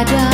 ada